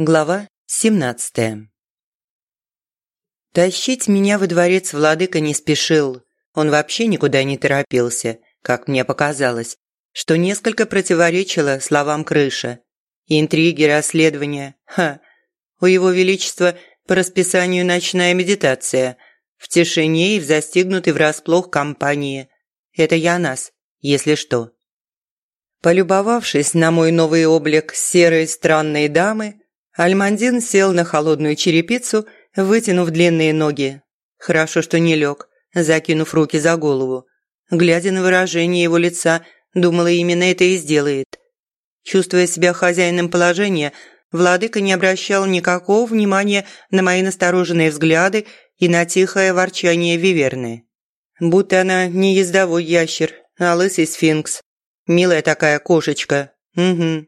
Глава 17 Тащить меня во дворец владыка не спешил. Он вообще никуда не торопился, как мне показалось, что несколько противоречило словам крыша. Интриги, расследования. Ха! У его величества по расписанию ночная медитация. В тишине и в застигнутой врасплох компании. Это я нас, если что. Полюбовавшись на мой новый облик серой странной дамы, Альмандин сел на холодную черепицу, вытянув длинные ноги. Хорошо, что не лег, закинув руки за голову. Глядя на выражение его лица, думала, именно это и сделает. Чувствуя себя хозяином положения, владыка не обращал никакого внимания на мои настороженные взгляды и на тихое ворчание Виверны. Будто она не ездовой ящер, а лысый сфинкс. Милая такая кошечка. Угу.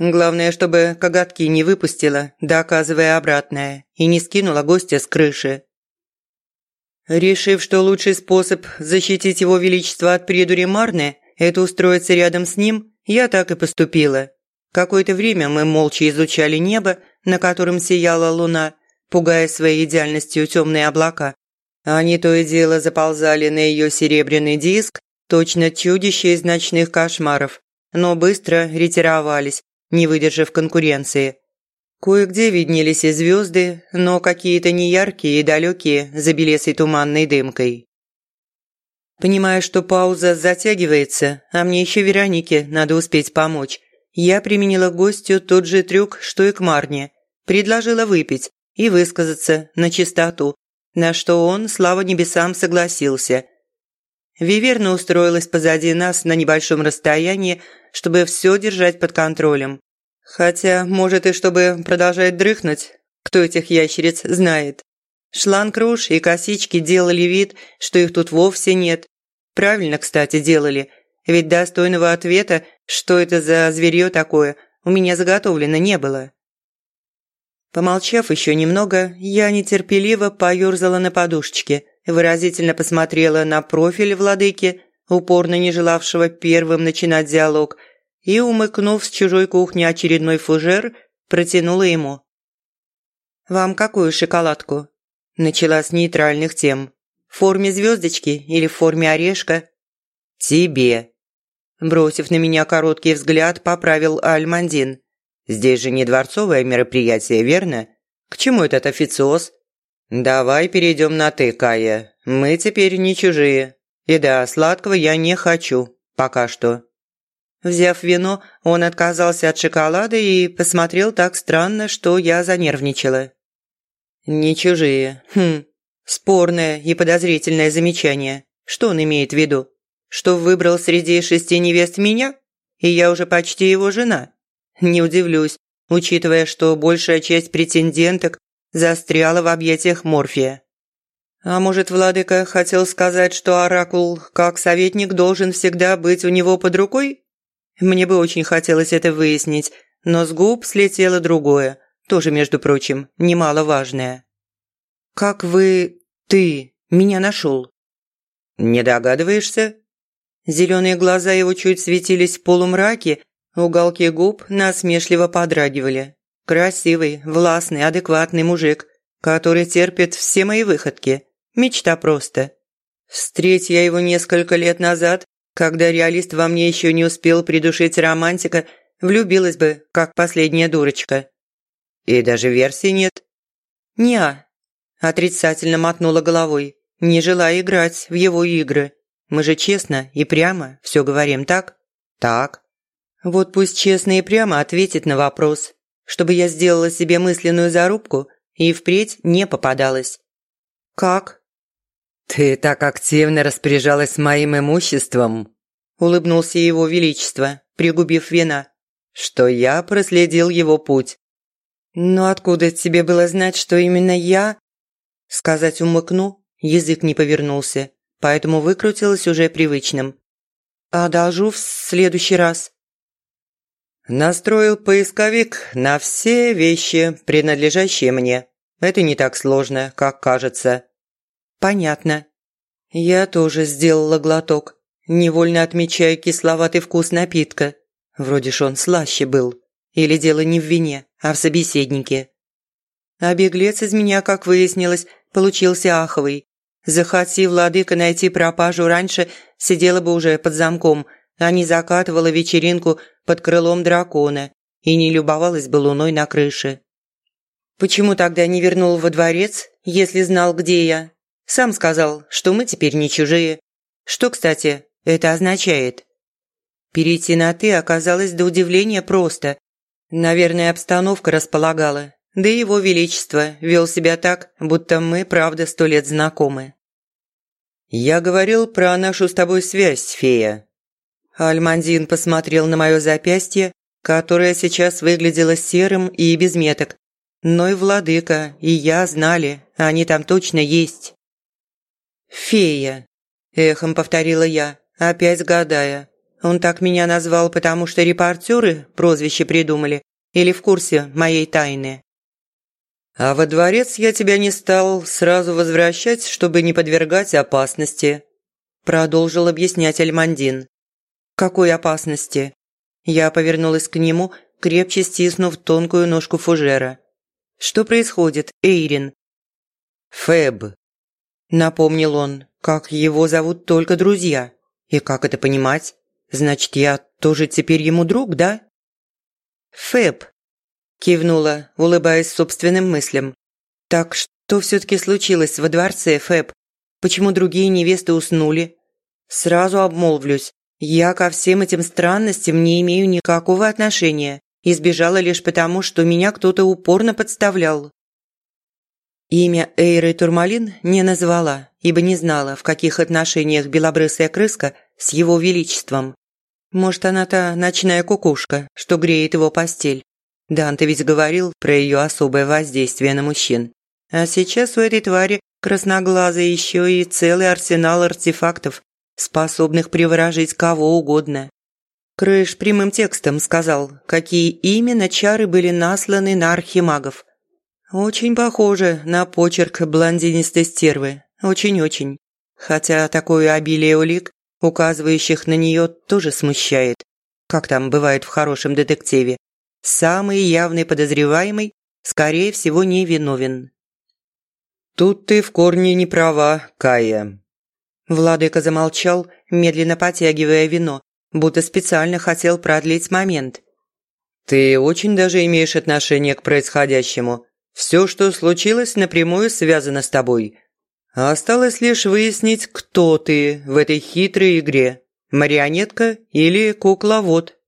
Главное, чтобы коготки не выпустила, доказывая обратное, и не скинула гостя с крыши. Решив, что лучший способ защитить его величество от придури Марны – это устроиться рядом с ним, я так и поступила. Какое-то время мы молча изучали небо, на котором сияла луна, пугая своей идеальностью темные облака. Они то и дело заползали на ее серебряный диск, точно чудище из ночных кошмаров, но быстро ретировались, не выдержав конкуренции. Кое-где виднелись и звезды, но какие-то неяркие и далекие за белесой туманной дымкой. Понимая, что пауза затягивается, а мне еще Веронике надо успеть помочь, я применила гостю тот же трюк, что и к Марне. Предложила выпить и высказаться на чистоту, на что он, слава небесам, согласился. Виверна устроилась позади нас на небольшом расстоянии, чтобы все держать под контролем. Хотя, может, и чтобы продолжать дрыхнуть, кто этих ящериц знает. Шланг-руш и косички делали вид, что их тут вовсе нет. Правильно, кстати, делали, ведь достойного ответа, что это за зверье такое, у меня заготовлено не было. Помолчав еще немного, я нетерпеливо поёрзала на подушечке, выразительно посмотрела на профиль владыки, упорно не желавшего первым начинать диалог, и, умыкнув с чужой кухни очередной фужер, протянула ему. «Вам какую шоколадку?» Начала с нейтральных тем. «В форме звездочки или в форме орешка?» «Тебе». Бросив на меня короткий взгляд, поправил Альмандин. «Здесь же не дворцовое мероприятие, верно? К чему этот официоз?» «Давай перейдем на «ты», Кая. Мы теперь не чужие». И да, сладкого я не хочу. Пока что. Взяв вино, он отказался от шоколада и посмотрел так странно, что я занервничала. «Не чужие. Хм. Спорное и подозрительное замечание. Что он имеет в виду? Что выбрал среди шести невест меня? И я уже почти его жена? Не удивлюсь, учитывая, что большая часть претенденток застряла в объятиях Морфия. А может, владыка хотел сказать, что оракул, как советник, должен всегда быть у него под рукой? Мне бы очень хотелось это выяснить, но с губ слетело другое, тоже, между прочим, немаловажное. «Как вы... ты... меня нашел?» «Не догадываешься?» Зеленые глаза его чуть светились в полумраке, уголки губ насмешливо подрагивали. Красивый, властный, адекватный мужик, который терпит все мои выходки – Мечта просто. Встреть я его несколько лет назад, когда реалист во мне еще не успел придушить романтика, влюбилась бы, как последняя дурочка. И даже версии нет. Неа. Отрицательно мотнула головой, не желая играть в его игры. Мы же честно и прямо все говорим, так? Так. Вот пусть честно и прямо ответит на вопрос, чтобы я сделала себе мысленную зарубку и впредь не попадалась. «Как?» «Ты так активно распоряжалась моим имуществом», – улыбнулся его величество, пригубив вина, – «что я проследил его путь». «Но откуда тебе было знать, что именно я?» Сказать умыкну, язык не повернулся, поэтому выкрутилась уже привычным. «Одолжу в следующий раз». «Настроил поисковик на все вещи, принадлежащие мне. Это не так сложно, как кажется». «Понятно». Я тоже сделала глоток, невольно отмечая кисловатый вкус напитка. Вроде ж он слаще был. Или дело не в вине, а в собеседнике. А беглец из меня, как выяснилось, получился аховый. Захоти владыка найти пропажу раньше, сидела бы уже под замком, а не закатывала вечеринку под крылом дракона и не любовалась бы луной на крыше. Почему тогда не вернул во дворец, если знал, где я? Сам сказал, что мы теперь не чужие. Что, кстати, это означает? Перейти на «ты» оказалось до удивления просто. Наверное, обстановка располагала. Да и его величество вел себя так, будто мы, правда, сто лет знакомы. «Я говорил про нашу с тобой связь, фея». Альмандин посмотрел на мое запястье, которое сейчас выглядело серым и без меток. Но и владыка, и я знали, они там точно есть. «Фея», – эхом повторила я, опять гадая, он так меня назвал, потому что репортеры прозвище придумали или в курсе моей тайны. А во дворец я тебя не стал сразу возвращать, чтобы не подвергать опасности, продолжил объяснять Альмандин. Какой опасности? Я повернулась к нему, крепче стиснув тонкую ножку фужера. Что происходит, Эйрин? Фэб, напомнил он, как его зовут только друзья. И как это понимать? Значит, я тоже теперь ему друг, да? Фэб, кивнула, улыбаясь собственным мыслям. Так что все-таки случилось во дворце, Фэб? Почему другие невесты уснули? Сразу обмолвлюсь, я ко всем этим странностям не имею никакого отношения и сбежала лишь потому, что меня кто-то упорно подставлял. Имя Эйры Турмалин не назвала, ибо не знала, в каких отношениях белобрысая крыска с его величеством. Может, она та ночная кукушка, что греет его постель. Данте ведь говорил про ее особое воздействие на мужчин. А сейчас у этой твари красноглазой еще и целый арсенал артефактов, способных приворожить кого угодно. Крыш прямым текстом сказал, какие именно чары были насланы на архимагов. Очень похоже на почерк блондинистой стервы. Очень-очень. Хотя такое обилие улик указывающих на нее, тоже смущает. Как там бывает в хорошем детективе. Самый явный подозреваемый, скорее всего, не виновен. «Тут ты в корне не права, Кая». Владыка замолчал, медленно потягивая вино, будто специально хотел продлить момент. «Ты очень даже имеешь отношение к происходящему. Все, что случилось, напрямую связано с тобой. Осталось лишь выяснить, кто ты в этой хитрой игре – марионетка или кукловод.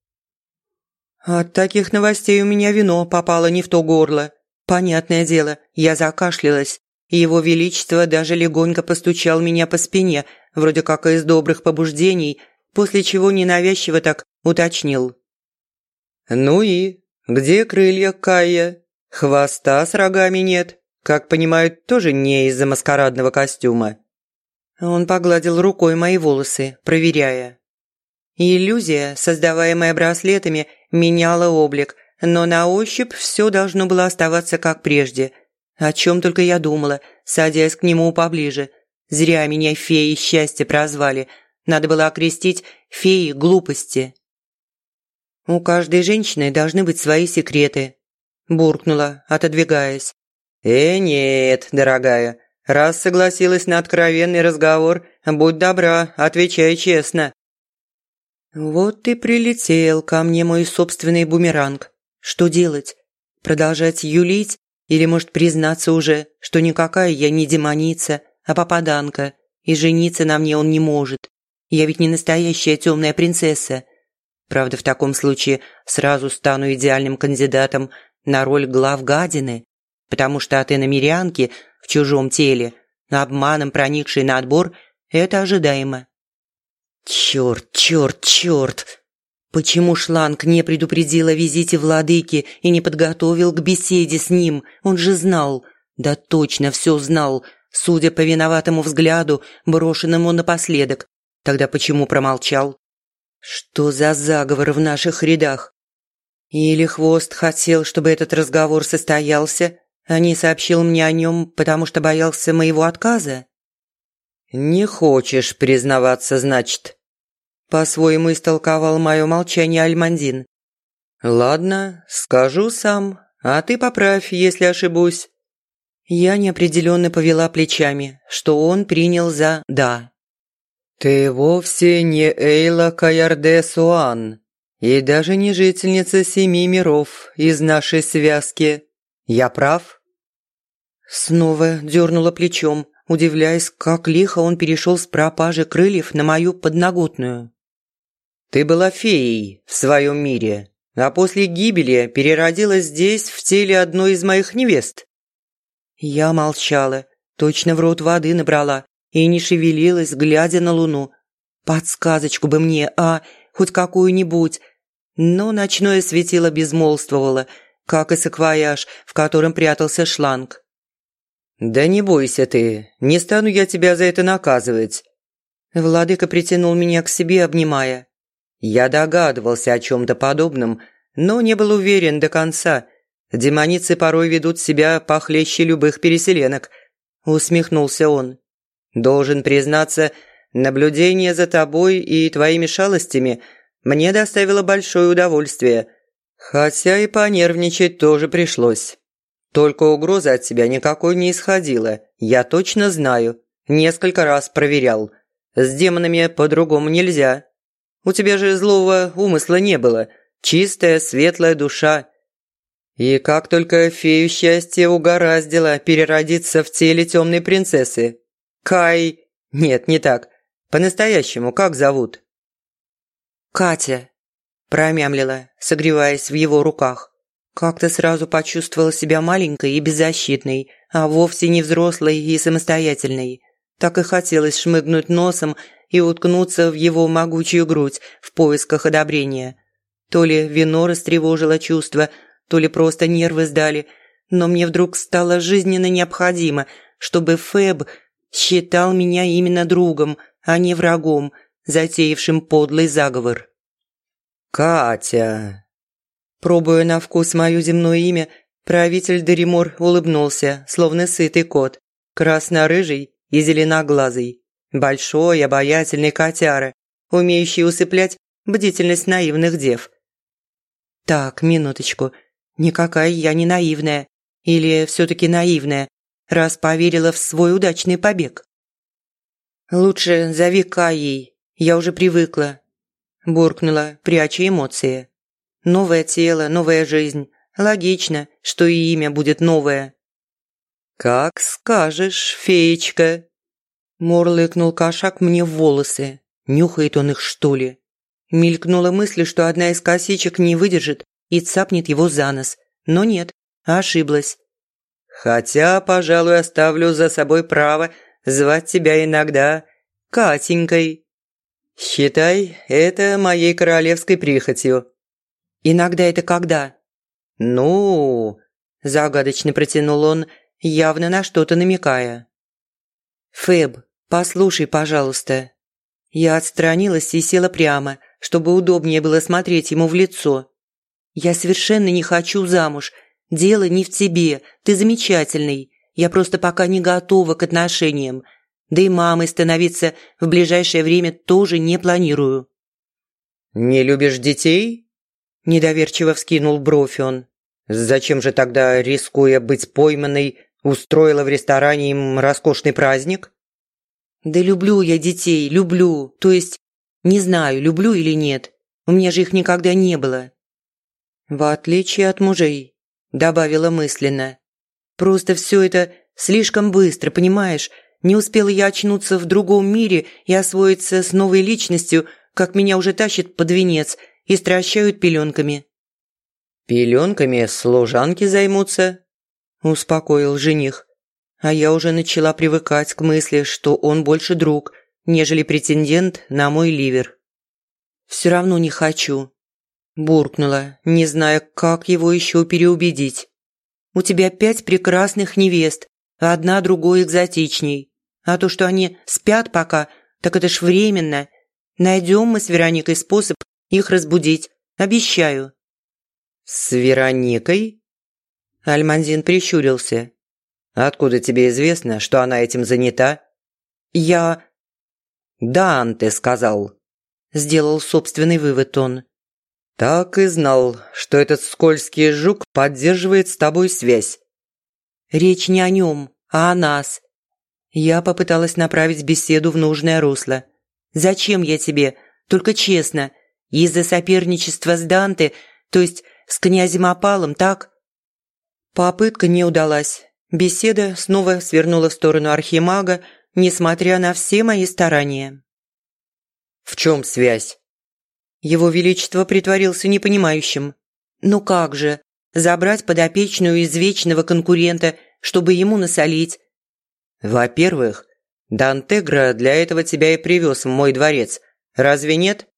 От таких новостей у меня вино попало не в то горло. Понятное дело, я закашлялась. Его Величество даже легонько постучал меня по спине, вроде как из добрых побуждений, после чего ненавязчиво так уточнил. «Ну и? Где крылья Кая? Хвоста с рогами нет?» Как понимают, тоже не из-за маскарадного костюма. Он погладил рукой мои волосы, проверяя. Иллюзия, создаваемая браслетами, меняла облик, но на ощупь все должно было оставаться как прежде. О чем только я думала, садясь к нему поближе. Зря меня феей счастья прозвали. Надо было окрестить феей глупости. «У каждой женщины должны быть свои секреты», – буркнула, отодвигаясь. «Э, нет, дорогая, раз согласилась на откровенный разговор, будь добра, отвечай честно». «Вот и прилетел ко мне мой собственный бумеранг. Что делать? Продолжать юлить? Или, может, признаться уже, что никакая я не демоница, а попаданка, и жениться на мне он не может? Я ведь не настоящая темная принцесса. Правда, в таком случае сразу стану идеальным кандидатом на роль глав гадины потому что от иномерянки в чужом теле, обманом проникшей на отбор, это ожидаемо. Черт, черт, черт! Почему Шланг не предупредил о визите владыки и не подготовил к беседе с ним? Он же знал, да точно все знал, судя по виноватому взгляду, брошенному напоследок. Тогда почему промолчал? Что за заговор в наших рядах? Или Хвост хотел, чтобы этот разговор состоялся, а не сообщил мне о нем, потому что боялся моего отказа? «Не хочешь признаваться, значит?» По-своему истолковал мое молчание Альмандин. «Ладно, скажу сам. А ты поправь, если ошибусь». Я неопределенно повела плечами, что он принял за «да». «Ты вовсе не Эйла Каярде Суан и даже не жительница семи миров из нашей связки. Я прав?» Снова дернула плечом, удивляясь, как лихо он перешел с пропажи крыльев на мою подноготную. «Ты была феей в своем мире, а после гибели переродилась здесь в теле одной из моих невест». Я молчала, точно в рот воды набрала и не шевелилась, глядя на луну. Подсказочку бы мне, а, хоть какую-нибудь. Но ночное светило безмолвствовало, как и саквояж, в котором прятался шланг. «Да не бойся ты, не стану я тебя за это наказывать». Владыка притянул меня к себе, обнимая. Я догадывался о чем-то подобном, но не был уверен до конца. Демоницы порой ведут себя похлеще любых переселенок. Усмехнулся он. Должен признаться, наблюдение за тобой и твоими шалостями мне доставило большое удовольствие. Хотя и понервничать тоже пришлось. Только угрозы от тебя никакой не исходило, я точно знаю. Несколько раз проверял. С демонами по-другому нельзя. У тебя же злого умысла не было. Чистая, светлая душа. И как только фею счастья угораздило переродиться в теле темной принцессы. Кай... Нет, не так. По-настоящему как зовут? Катя. Промямлила, согреваясь в его руках. Как-то сразу почувствовала себя маленькой и беззащитной, а вовсе не взрослой и самостоятельной. Так и хотелось шмыгнуть носом и уткнуться в его могучую грудь в поисках одобрения. То ли вино растревожило чувства, то ли просто нервы сдали, но мне вдруг стало жизненно необходимо, чтобы Фэб считал меня именно другом, а не врагом, затеявшим подлый заговор. «Катя!» Пробуя на вкус мое земное имя, правитель Деримор улыбнулся, словно сытый кот, красно-рыжий и зеленоглазый. Большой, обаятельный котяра, умеющий усыплять бдительность наивных дев. Так, минуточку, никакая я не наивная. Или все-таки наивная, раз поверила в свой удачный побег. «Лучше зови Каей, я уже привыкла», – буркнула, пряча эмоции. Новое тело, новая жизнь. Логично, что и имя будет новое. «Как скажешь, феечка!» Мурлыкнул кошак мне в волосы. Нюхает он их, что ли? Мелькнула мысль, что одна из косичек не выдержит и цапнет его за нос. Но нет, ошиблась. «Хотя, пожалуй, оставлю за собой право звать тебя иногда Катенькой. Считай это моей королевской прихотью. Иногда это когда?» «Ну...» – загадочно протянул он, явно на что-то намекая. «Фэб, послушай, пожалуйста». Я отстранилась и села прямо, чтобы удобнее было смотреть ему в лицо. «Я совершенно не хочу замуж. Дело не в тебе. Ты замечательный. Я просто пока не готова к отношениям. Да и мамой становиться в ближайшее время тоже не планирую». «Не любишь детей?» Недоверчиво вскинул бровь он. «Зачем же тогда, рискуя быть пойманной, устроила в ресторане им роскошный праздник?» «Да люблю я детей, люблю. То есть, не знаю, люблю или нет. У меня же их никогда не было». «В отличие от мужей», – добавила мысленно. «Просто все это слишком быстро, понимаешь? Не успела я очнуться в другом мире и освоиться с новой личностью, как меня уже тащит под венец – и стращают пеленками». «Пеленками служанки займутся», – успокоил жених. А я уже начала привыкать к мысли, что он больше друг, нежели претендент на мой ливер. «Все равно не хочу», – буркнула, не зная, как его еще переубедить. «У тебя пять прекрасных невест, одна другой экзотичней. А то, что они спят пока, так это ж временно. Найдем мы с Вероникой способ их разбудить. Обещаю». «С Вероникой?» Альманзин прищурился. «Откуда тебе известно, что она этим занята?» «Я...» «Дан, ты сказал». Сделал собственный вывод он. «Так и знал, что этот скользкий жук поддерживает с тобой связь». «Речь не о нем, а о нас». Я попыталась направить беседу в нужное русло. «Зачем я тебе? Только честно. Из-за соперничества с Данте, то есть с князем Опалом, так?» Попытка не удалась. Беседа снова свернула в сторону архимага, несмотря на все мои старания. «В чем связь?» Его Величество притворился непонимающим. «Ну как же, забрать подопечную из вечного конкурента, чтобы ему насолить?» «Во-первых, Дантегра для этого тебя и привез в мой дворец. Разве нет?»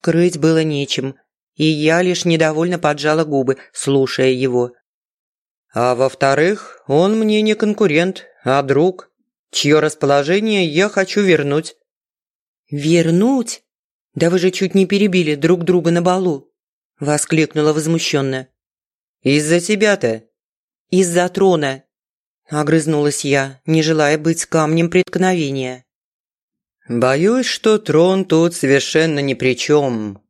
Крыть было нечем, и я лишь недовольно поджала губы, слушая его. «А во-вторых, он мне не конкурент, а друг, чье расположение я хочу вернуть». «Вернуть? Да вы же чуть не перебили друг друга на балу!» – воскликнула возмущенно. «Из-за тебя-то?» «Из-за трона!» – огрызнулась я, не желая быть камнем преткновения. «Боюсь, что трон тут совершенно ни при чем».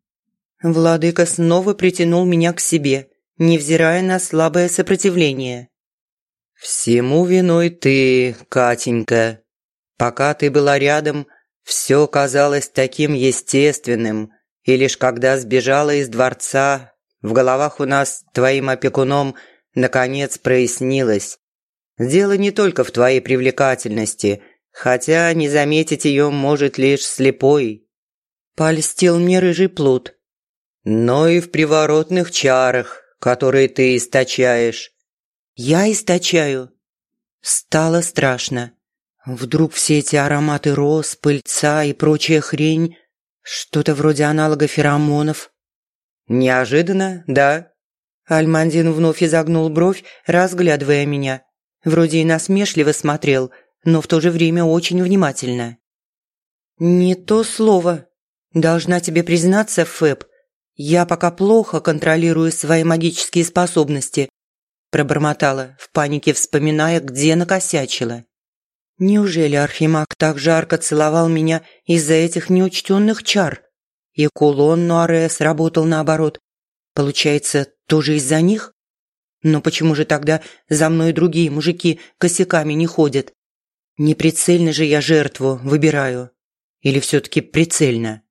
Владыка снова притянул меня к себе, невзирая на слабое сопротивление. «Всему виной ты, Катенька. Пока ты была рядом, все казалось таким естественным, и лишь когда сбежала из дворца, в головах у нас, твоим опекуном, наконец прояснилось. Дело не только в твоей привлекательности, хотя не заметить ее может лишь слепой. Польстил мне рыжий плут. Но и в приворотных чарах, которые ты источаешь. Я источаю. Стало страшно. Вдруг все эти ароматы роз, пыльца и прочая хрень – что-то вроде аналога феромонов. Неожиданно, да? Альмандин вновь изогнул бровь, разглядывая меня. Вроде и насмешливо смотрел, но в то же время очень внимательно. «Не то слово. Должна тебе признаться, Фэб, я пока плохо контролирую свои магические способности», пробормотала, в панике вспоминая, где накосячила. Неужели Архимаг так жарко целовал меня из-за этих неучтенных чар? И кулон Нуаре сработал наоборот. Получается, тоже из-за них? Но почему же тогда за мной другие мужики косяками не ходят? Не прицельно же я жертву выбираю. Или все-таки прицельно?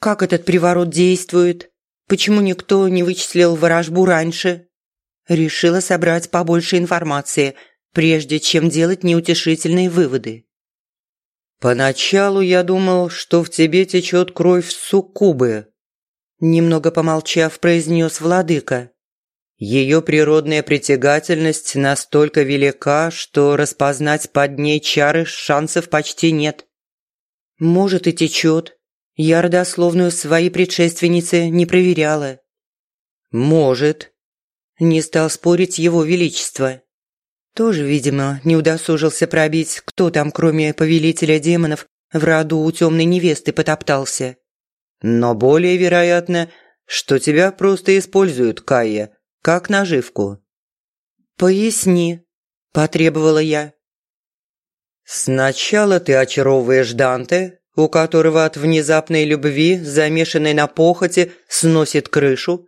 Как этот приворот действует? Почему никто не вычислил ворожбу раньше? Решила собрать побольше информации – прежде чем делать неутешительные выводы. «Поначалу я думал, что в тебе течет кровь суккубы», немного помолчав, произнес владыка. Ее природная притягательность настолько велика, что распознать под ней чары шансов почти нет. Может и течет. Я родословную своей предшественницы не проверяла. Может. Не стал спорить его величество. Тоже, видимо, не удосужился пробить, кто там, кроме повелителя демонов, в роду у темной невесты потоптался. Но более вероятно, что тебя просто используют, Кая, как наживку. «Поясни», – потребовала я. «Сначала ты очаровываешь Данте, у которого от внезапной любви, замешанной на похоти, сносит крышу,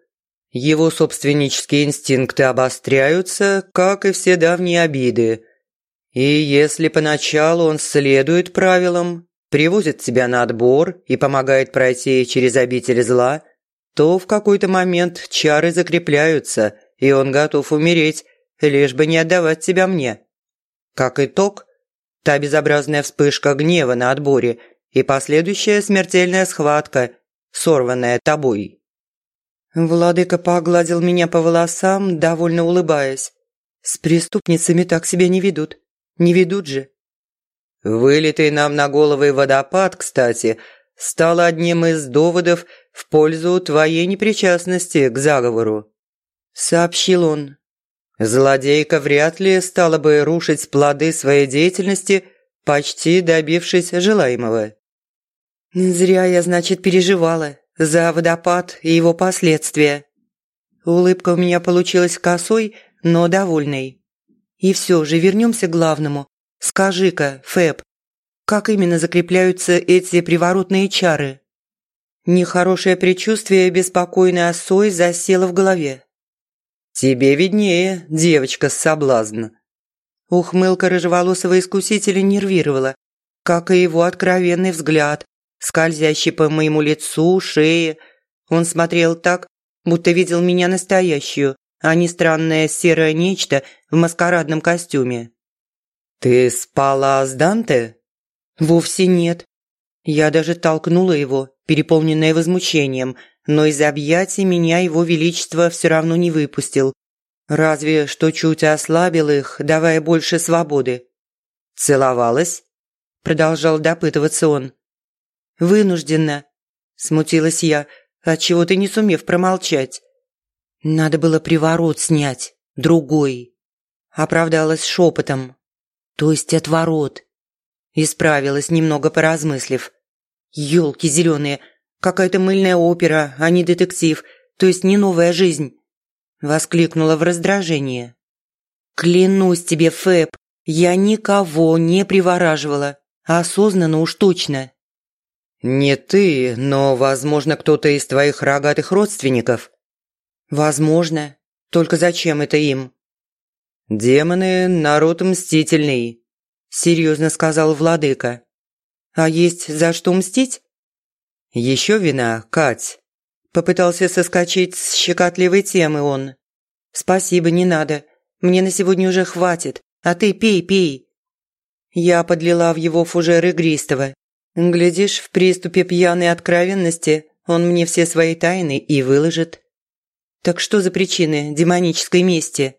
его собственнические инстинкты обостряются, как и все давние обиды. И если поначалу он следует правилам, привозит тебя на отбор и помогает пройти через обитель зла, то в какой-то момент чары закрепляются, и он готов умереть, лишь бы не отдавать тебя мне. Как итог, та безобразная вспышка гнева на отборе и последующая смертельная схватка, сорванная тобой. Владыка погладил меня по волосам, довольно улыбаясь. С преступницами так себя не ведут. Не ведут же. Вылитый нам на головы водопад, кстати, стал одним из доводов в пользу твоей непричастности к заговору. Сообщил он. Злодейка вряд ли стала бы рушить плоды своей деятельности, почти добившись желаемого. Зря я, значит, переживала за водопад и его последствия. Улыбка у меня получилась косой, но довольной. И все же вернемся к главному. Скажи-ка, Фэб, как именно закрепляются эти приворотные чары? Нехорошее предчувствие беспокойной осой засело в голове. «Тебе виднее, девочка с соблазн». Ухмылка рыжеволосого искусителя нервировала, как и его откровенный взгляд, скользящий по моему лицу, шее. Он смотрел так, будто видел меня настоящую, а не странное серое нечто в маскарадном костюме. «Ты спала с Данте?» «Вовсе нет». Я даже толкнула его, переполненная возмущением, но из объятий меня его величество все равно не выпустил. Разве что чуть ослабил их, давая больше свободы. «Целовалась?» – продолжал допытываться он. «Вынужденно», – смутилась я, отчего ты не сумев промолчать. «Надо было приворот снять, другой», – оправдалась шепотом. «То есть отворот». Исправилась, немного поразмыслив. «Елки зеленые, какая-то мыльная опера, а не детектив, то есть не новая жизнь!» Воскликнула в раздражении. «Клянусь тебе, Фэб, я никого не привораживала, осознанно уж точно». «Не ты, но, возможно, кто-то из твоих рогатых родственников». «Возможно. Только зачем это им?» «Демоны – народ мстительный серьезно сказал владыка. «А есть за что мстить?» «Еще вина, Кать?» Попытался соскочить с щекотливой темы он. «Спасибо, не надо. Мне на сегодня уже хватит. А ты пей, пей». Я подлила в его фужер игристого. Глядишь, в приступе пьяной откровенности он мне все свои тайны и выложит. Так что за причины демонической мести?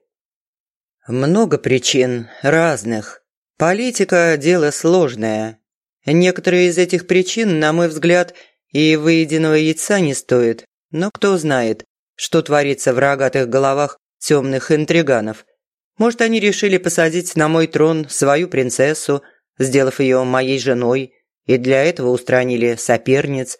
Много причин, разных. Политика – дело сложное. Некоторые из этих причин, на мой взгляд, и выеденного яйца не стоит. Но кто знает, что творится в рогатых головах темных интриганов. Может, они решили посадить на мой трон свою принцессу, сделав ее моей женой, и для этого устранили соперниц.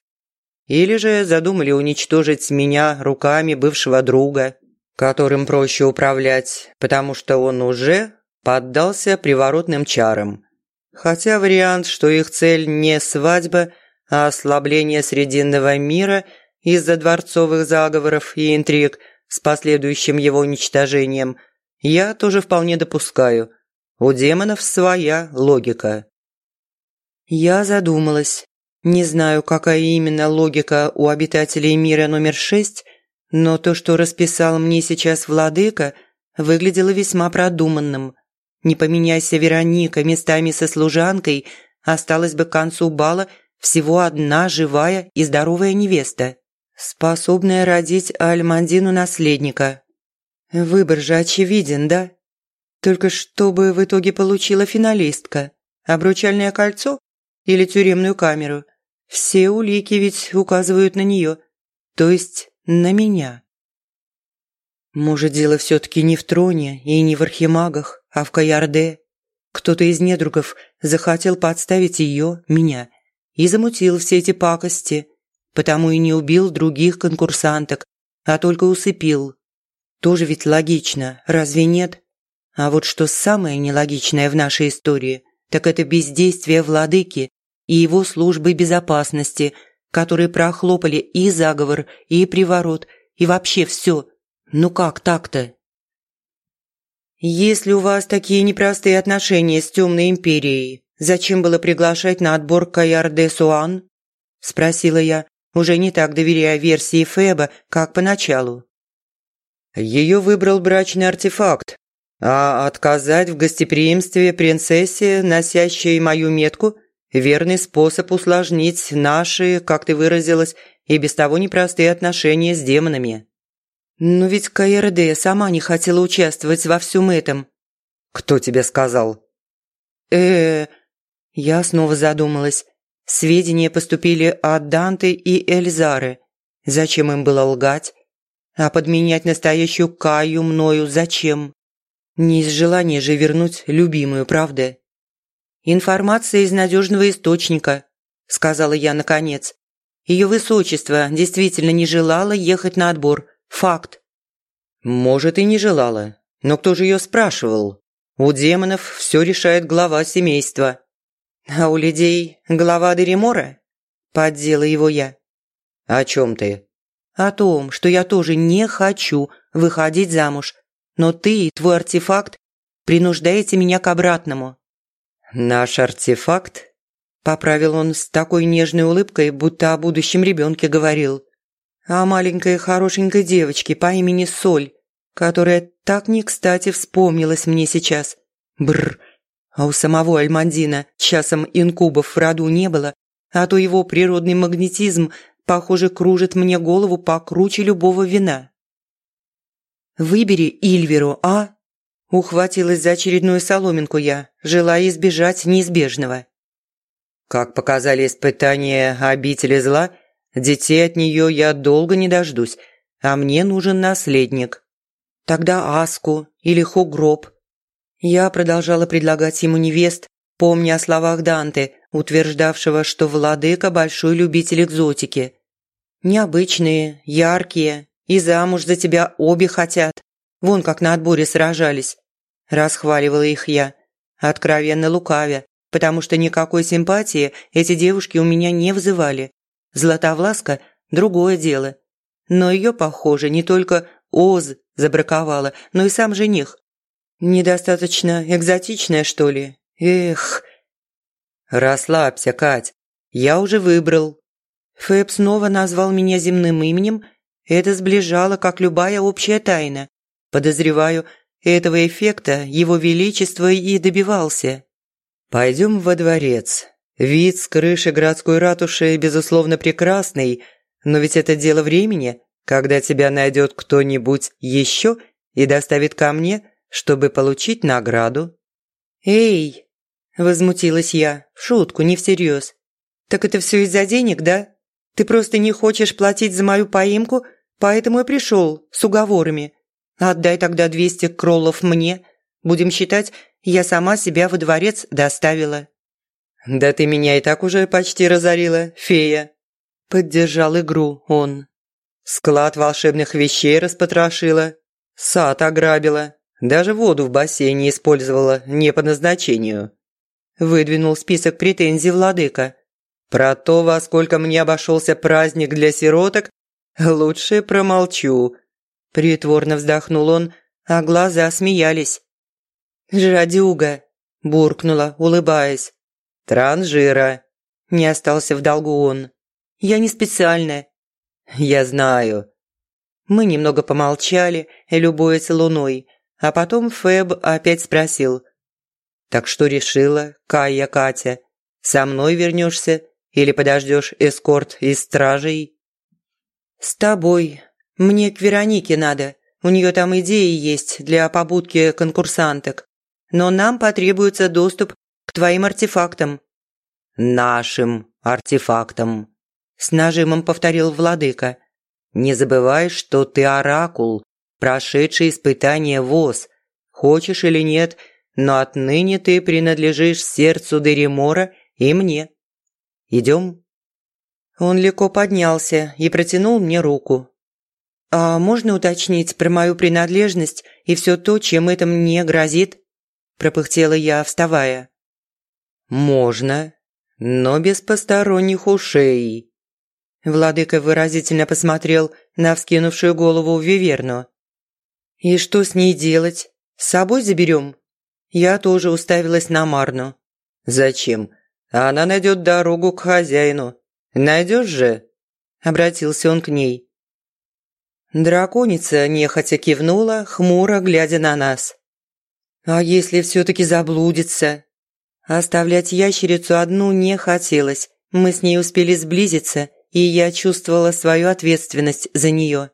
Или же задумали уничтожить меня руками бывшего друга, которым проще управлять, потому что он уже поддался приворотным чарам. Хотя вариант, что их цель не свадьба, а ослабление Срединного мира из-за дворцовых заговоров и интриг с последующим его уничтожением, я тоже вполне допускаю. У демонов своя логика. Я задумалась. Не знаю, какая именно логика у обитателей мира номер шесть, но то, что расписал мне сейчас владыка, выглядело весьма продуманным – не поменяйся Вероника местами со служанкой, осталась бы к концу бала всего одна живая и здоровая невеста, способная родить Альмандину наследника. Выбор же очевиден, да? Только что бы в итоге получила финалистка? Обручальное кольцо или тюремную камеру? Все улики ведь указывают на нее, то есть на меня. Может, дело все-таки не в троне и не в архимагах, а в Каярде. Кто-то из недругов захотел подставить ее, меня, и замутил все эти пакости, потому и не убил других конкурсанток, а только усыпил. Тоже ведь логично, разве нет? А вот что самое нелогичное в нашей истории, так это бездействие владыки и его службы безопасности, которые прохлопали и заговор, и приворот, и вообще все – ну как так-то? Если у вас такие непростые отношения с Темной Империей, зачем было приглашать на отбор Каяр де Суан? Спросила я, уже не так доверяя версии Феба, как поначалу. Ее выбрал брачный артефакт, а отказать в гостеприимстве принцессе, носящей мою метку, верный способ усложнить наши, как ты выразилась, и без того непростые отношения с демонами. Но ведь КРД сама не хотела участвовать во всем этом. Кто тебе сказал? э, -э Я снова задумалась. Сведения поступили от Данте и Эльзары. Зачем им было лгать? А подменять настоящую Каю мною зачем? Не из желания же вернуть любимую, правда? «Информация из надежного источника», – сказала я наконец. Ее высочество действительно не желало ехать на отбор – Факт. Может, и не желала. Но кто же ее спрашивал? У демонов все решает глава семейства. А у людей глава Деремора? Поддела его я. «О чем ты?» «О том, что я тоже не хочу выходить замуж, но ты и твой артефакт принуждаете меня к обратному». «Наш артефакт?» – поправил он с такой нежной улыбкой, будто о будущем ребенке говорил. «О маленькой хорошенькой девочке по имени Соль, которая так не кстати вспомнилась мне сейчас. Бррр. А у самого Альмандина часом инкубов в роду не было, а то его природный магнетизм, похоже, кружит мне голову покруче любого вина. «Выбери Ильверу, а?» Ухватилась за очередную соломинку я, желая избежать неизбежного. Как показали испытания обители зла, детей от нее я долго не дождусь, а мне нужен наследник. Тогда Аску или Хугроб. Я продолжала предлагать ему невест, помня о словах Данте, утверждавшего, что владыка – большой любитель экзотики. Необычные, яркие, и замуж за тебя обе хотят. Вон как на отборе сражались. Расхваливала их я, откровенно лукавя, потому что никакой симпатии эти девушки у меня не вызывали. Златовласка – другое дело. Но ее, похоже, не только Оз забраковала, но и сам жених. Недостаточно экзотичная, что ли? Эх. Расслабься, Кать. Я уже выбрал. Фэб снова назвал меня земным именем. Это сближало, как любая общая тайна. Подозреваю, этого эффекта его величество и добивался. Пойдем во дворец. Вид с крыши городской ратуши, безусловно, прекрасный, но ведь это дело времени, когда тебя найдет кто-нибудь еще и доставит ко мне, чтобы получить награду». «Эй!» – возмутилась я, в шутку, не всерьез. «Так это все из-за денег, да? Ты просто не хочешь платить за мою поимку, поэтому и пришел с уговорами. Отдай тогда двести кроллов мне. Будем считать, я сама себя во дворец доставила». «Да ты меня и так уже почти разорила, фея», – поддержал игру он. Склад волшебных вещей распотрошила, сад ограбила, даже воду в бассейне использовала не по назначению. Выдвинул список претензий владыка. Про то, во сколько мне обошелся праздник для сироток, лучше промолчу. Притворно вздохнул он, а глаза смеялись. «Жадюга!» – буркнула, улыбаясь. «Транжира!» – не остался в долгу он. «Я не специальная. «Я знаю». Мы немного помолчали, любуясь луной, а потом Фэб опять спросил. «Так что решила, Кая Катя? Со мной вернешься или подождешь эскорт из стражей?» «С тобой. Мне к Веронике надо. У нее там идеи есть для побудки конкурсанток. Но нам потребуется доступ к твоим артефактам». «Нашим артефактам», с нажимом повторил владыка. «Не забывай, что ты оракул, прошедший испытание ВОЗ. Хочешь или нет, но отныне ты принадлежишь сердцу Деримора и мне. Идем?» Он легко поднялся и протянул мне руку. «А можно уточнить про мою принадлежность и все то, чем это мне грозит?» пропыхтела я, вставая. «Можно, но без посторонних ушей», Владыка выразительно посмотрел на вскинувшую голову Виверну. «И что с ней делать? С собой заберем?» Я тоже уставилась на Марну. «Зачем? Она найдет дорогу к хозяину. Найдешь же?» Обратился он к ней. Драконица нехотя кивнула, хмуро глядя на нас. «А если все-таки заблудится?» Оставлять ящерицу одну не хотелось. Мы с ней успели сблизиться – и я чувствовала свою ответственность за нее.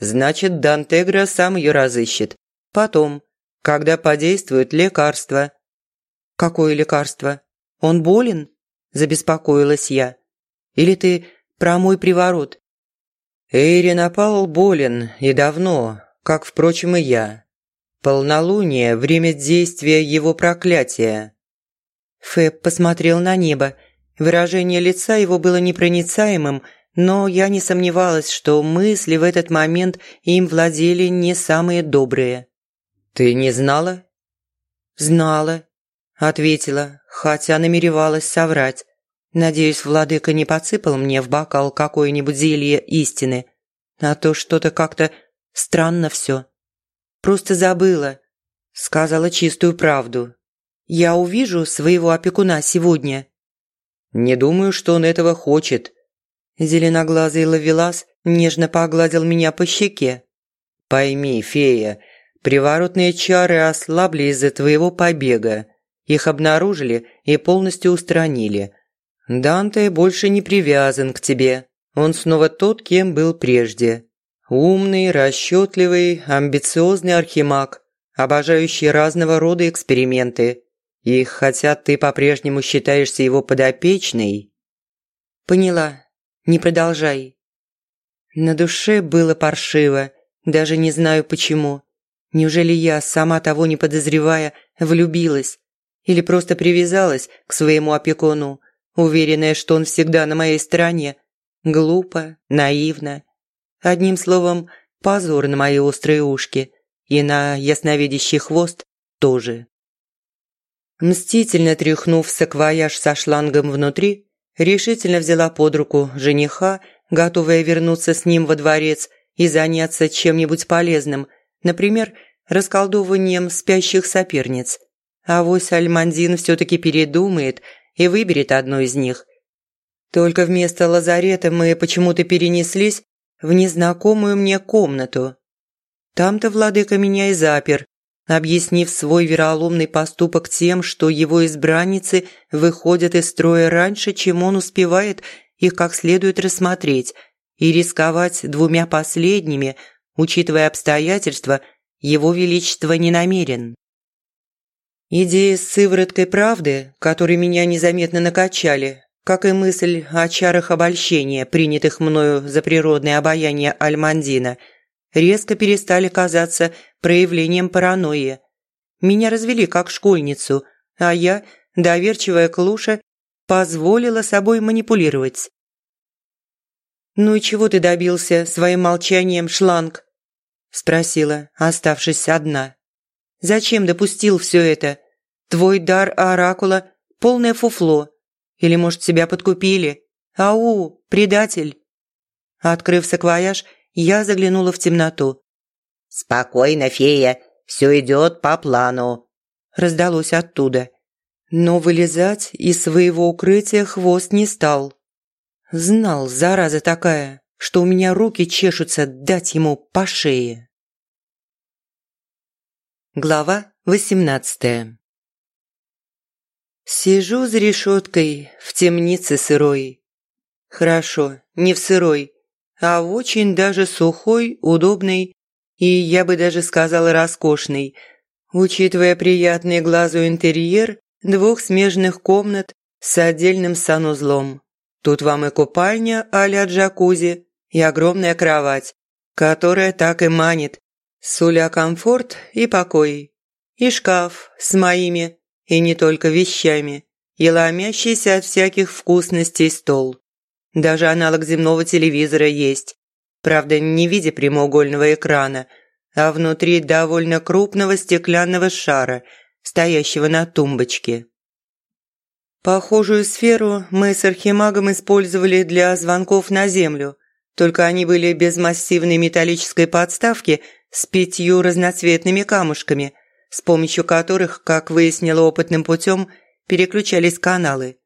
Значит, Дантегра сам ее разыщет. Потом, когда подействует лекарство. Какое лекарство? Он болен? Забеспокоилась я. Или ты про мой приворот? Эйрин опал болен и давно, как, впрочем, и я. Полнолуние – время действия его проклятия. Фэб посмотрел на небо Выражение лица его было непроницаемым, но я не сомневалась, что мысли в этот момент им владели не самые добрые. «Ты не знала?» «Знала», – ответила, хотя намеревалась соврать. Надеюсь, владыка не подсыпал мне в бокал какое-нибудь зелье истины, а то что-то как-то странно все. Просто забыла. Сказала чистую правду. Я увижу своего опекуна сегодня. Не думаю, что он этого хочет. Зеленоглазый ловелас нежно погладил меня по щеке. Пойми, фея, приворотные чары ослабли из-за твоего побега. Их обнаружили и полностью устранили. Данте больше не привязан к тебе. Он снова тот, кем был прежде. Умный, расчетливый, амбициозный архимаг, обожающий разного рода эксперименты. И хотя ты по-прежнему считаешься его подопечной... Поняла. Не продолжай. На душе было паршиво, даже не знаю почему. Неужели я, сама того не подозревая, влюбилась? Или просто привязалась к своему опекуну, уверенная, что он всегда на моей стороне? Глупо, наивно Одним словом, позор на мои острые ушки. И на ясновидящий хвост тоже. Мстительно тряхнув саквояж со шлангом внутри, решительно взяла под руку жениха, готовая вернуться с ним во дворец и заняться чем-нибудь полезным, например, расколдовыванием спящих соперниц. А вось Альмандин все-таки передумает и выберет одну из них. Только вместо лазарета мы почему-то перенеслись в незнакомую мне комнату. Там-то владыка меня и запер, объяснив свой вероломный поступок тем, что его избранницы выходят из строя раньше, чем он успевает их как следует рассмотреть, и рисковать двумя последними, учитывая обстоятельства, его величество не намерен. Идея с сывороткой правды, которой меня незаметно накачали, как и мысль о чарах обольщения, принятых мною за природное обаяние Альмандина, резко перестали казаться проявлением паранойи. Меня развели как школьницу, а я, доверчивая клуша, позволила собой манипулировать. «Ну и чего ты добился своим молчанием, шланг?» – спросила, оставшись одна. «Зачем допустил все это? Твой дар оракула – полное фуфло, или, может, себя подкупили? Ау, предатель!» Открыв саквояж, я заглянула в темноту. «Спокойно, фея, все идет по плану», – раздалось оттуда. Но вылезать из своего укрытия хвост не стал. Знал, зараза такая, что у меня руки чешутся дать ему по шее. Глава восемнадцатая Сижу за решеткой в темнице сырой. Хорошо, не в сырой, а в очень даже сухой, удобной и, я бы даже сказала, роскошной, учитывая приятный глазу интерьер двух смежных комнат с отдельным санузлом. Тут вам и купальня а-ля джакузи, и огромная кровать, которая так и манит, суля комфорт и покой, и шкаф с моими и не только вещами, и ломящийся от всяких вкусностей стол. Даже аналог земного телевизора есть. Правда, не в виде прямоугольного экрана, а внутри довольно крупного стеклянного шара, стоящего на тумбочке. Похожую сферу мы с Архимагом использовали для звонков на Землю, только они были без массивной металлической подставки с пятью разноцветными камушками, с помощью которых, как выяснило опытным путем, переключались каналы.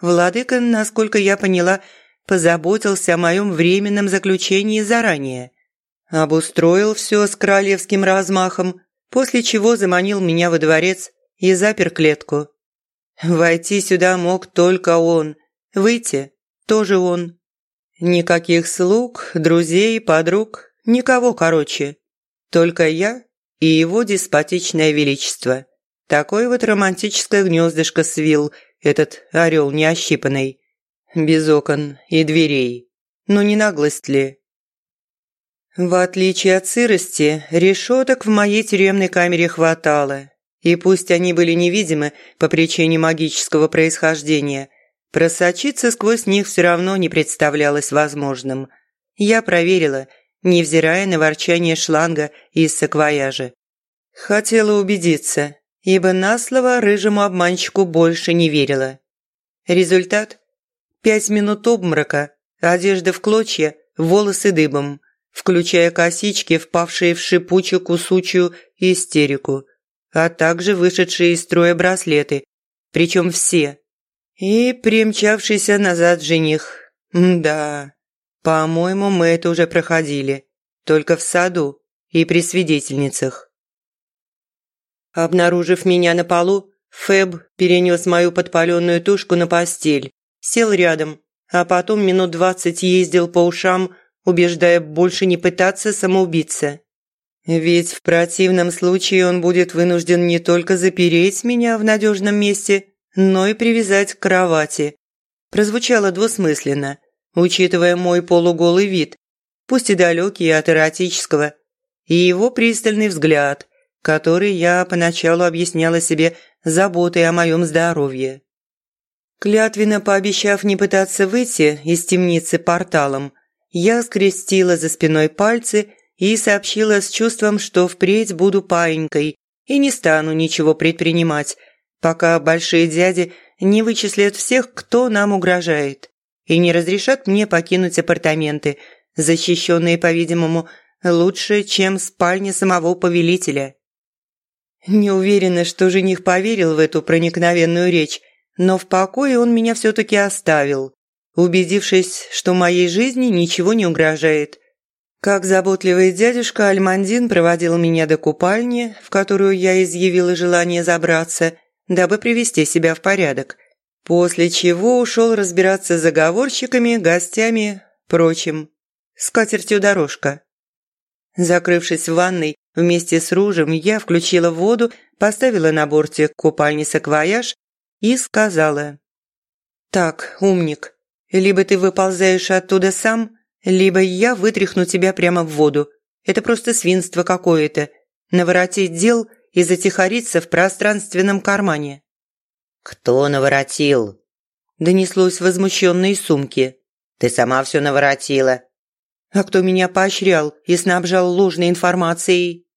Владыка, насколько я поняла, позаботился о моем временном заключении заранее. Обустроил все с королевским размахом, после чего заманил меня во дворец и запер клетку. Войти сюда мог только он, выйти тоже он. Никаких слуг, друзей, подруг, никого короче. Только я и его деспотичное величество. Такое вот романтическое гнездышко свил этот орел неощипанный. Без окон и дверей. Ну не наглость ли? В отличие от сырости, решеток в моей тюремной камере хватало. И пусть они были невидимы по причине магического происхождения, просочиться сквозь них все равно не представлялось возможным. Я проверила – невзирая на ворчание шланга из саквояжа. Хотела убедиться, ибо на слово рыжему обманщику больше не верила. Результат Пять минут обморока, одежда в клочья, волосы дыбом, включая косички, впавшие в шипучую кусучую истерику, а также вышедшие из строя браслеты, причем все. И примчавшийся назад жених. да, по-моему, мы это уже проходили, только в саду и при свидетельницах. Обнаружив меня на полу, Фэб перенес мою подпаленную тушку на постель, сел рядом, а потом минут двадцать ездил по ушам, убеждая больше не пытаться самоубиться. Ведь в противном случае он будет вынужден не только запереть меня в надежном месте, но и привязать к кровати. Прозвучало двусмысленно, учитывая мой полуголый вид, пусть и далекий от эротического, и его пристальный взгляд, который я поначалу объясняла себе заботой о моем здоровье. Клятвенно пообещав не пытаться выйти из темницы порталом, я скрестила за спиной пальцы и сообщила с чувством, что впредь буду паинькой и не стану ничего предпринимать, пока большие дяди не вычислят всех, кто нам угрожает, и не разрешат мне покинуть апартаменты, защищенные, по-видимому, лучше, чем спальня самого повелителя. Не уверена, что жених поверил в эту проникновенную речь, но в покое он меня все-таки оставил, убедившись, что моей жизни ничего не угрожает. Как заботливый дядюшка Альмандин проводил меня до купальни, в которую я изъявила желание забраться, дабы привести себя в порядок, после чего ушел разбираться с заговорщиками, гостями, прочим. Скатертью дорожка. Закрывшись в ванной, вместе с ружем я включила воду, поставила на бортик купальни саквояж и сказала. «Так, умник, либо ты выползаешь оттуда сам, либо я вытряхну тебя прямо в воду. Это просто свинство какое-то. Наворотить дел и затихариться в пространственном кармане». «Кто наворотил?» Донеслось возмущенно из сумки. «Ты сама все наворотила. А кто меня поощрял и снабжал ложной информацией?